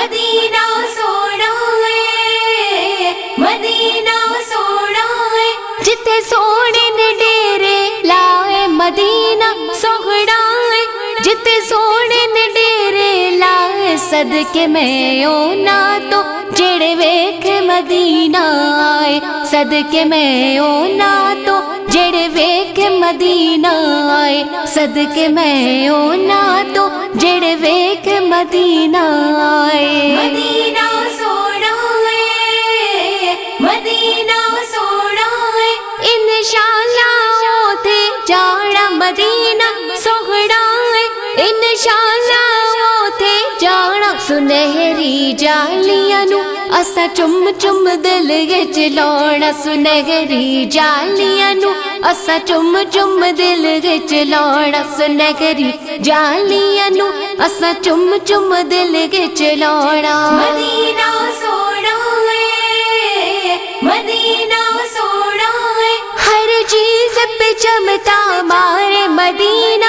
مدینہ سونا ہے، مدینہ سونا ہے۔ جتے سونے نے ڈیرے لائے، مدینہ سوہڑا ہے۔ جتے سونے نے ڈیرے لائے، صدقے میں اونا تو جڑے ویکھ مدینہ آئے۔ صدقے میں اونا تو جڑے ویکھ مدینہ آئے صدقے میں اونا تو جڑے ویکھ مدینہ آئے۔ مدینہ سونا ہے مدینہ سونا ہے۔ انشاءاللہ اوتے جاڑا مدینہ سوہڑا جالیاں اسا چم چم دل وچ لونا سنہری جالیاں نو اسا چم چم دل وچ لونا سنہری جالیاں نو اسا چم چم دل وچ لونا مدینہ سونا مدینہ سونا ہر چیز پہ چمتا مارے مدینہ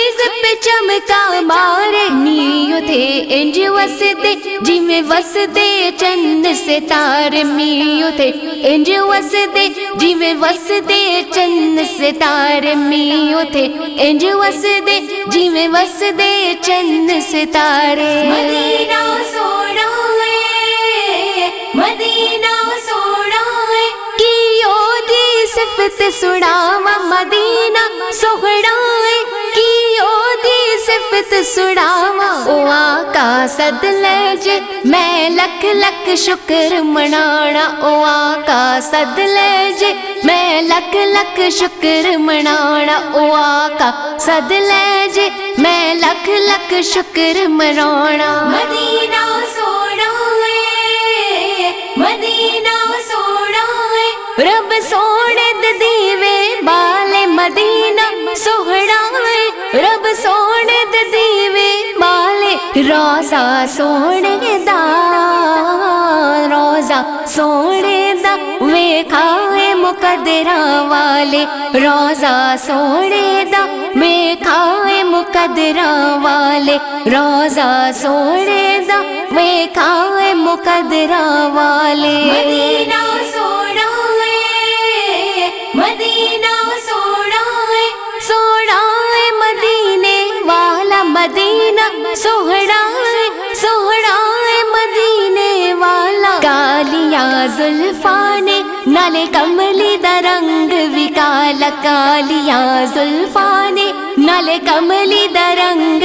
ہر چیز پہ چمتا مارے نیو تھے انج وسدے جی میں وسدے، چند ستارے میو تھے انج وسدے جی میں وسدے، چند ستارے میو تھے انج وسدے جی میں وسدے، چند ستارے مدینہ سونا ہے، مدینہ سونا ہے۔ کیو دی صفت مدینہ سوہڑا ہے دی صفت سڑاوا او آقا صد لے میں لکھ لکھ شکر منانا، او آقا صد لے میں لکھ لکھ شکر منانا، او آقا صد لے میں لکھ لکھ شکر منانا۔ مدینہ سونا ہے، مدینہ سونا ہے۔ رب سونے دیوے بالے مدینہ سوہڑا رب سونے دے دیوے بالے روزہ سونے دا روزہ سونے دا ویکھائے مقدراں والے روزہ سونے دا ویکھائے مقدراں والے روزہ سونے دا ویکھائے مقدراں والے مدینہ سونا ہے مدینہ مدینہ سوہڑا ہے ہے مدینے والا۔ کالیاں زلفانے، نالے کملی دا رنگ بھی کالا کالیاں زلفانے، نالے کملی دا رنگ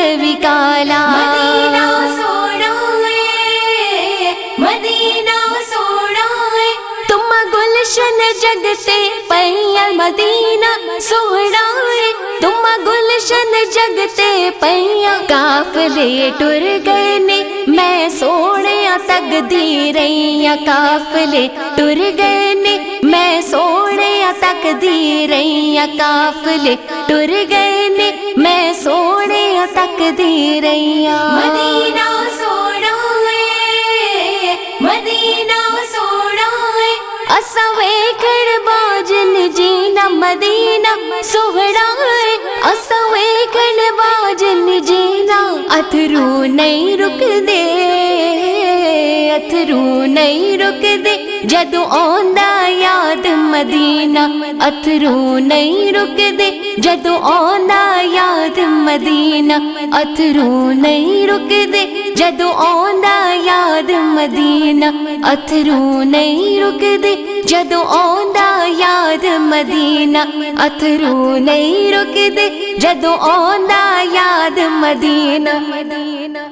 مدینہ سونا ہے مدینہ سونا ہے تم گلشن جگتے پیا مدینہ سوڑا ہے تم گلشن جگتے پیا کافلے ٹر گئے نے میں سونے تک دی کافلے ٹر گئے نے میں سونے تک دی کافلے ٹر گئے نے میں سونے تک مدینہ سونا ہے مدینہ سونا ہے اسا ویکھڑ باجن جینا مدینہ سوہڑا اترو نہیں رک دے اترو نہیں رک دے جدو آندا یاد مدینہ اترو نہیں رک دے جدو آندا یاد مدینہ اترو نہیں رک دے جدو آندا مدینہ اتھرو نہیں رک دے جدو آندا یاد مدینہ اتھرو نہیں رک دے جدو آندا یاد مدینہ مدینہ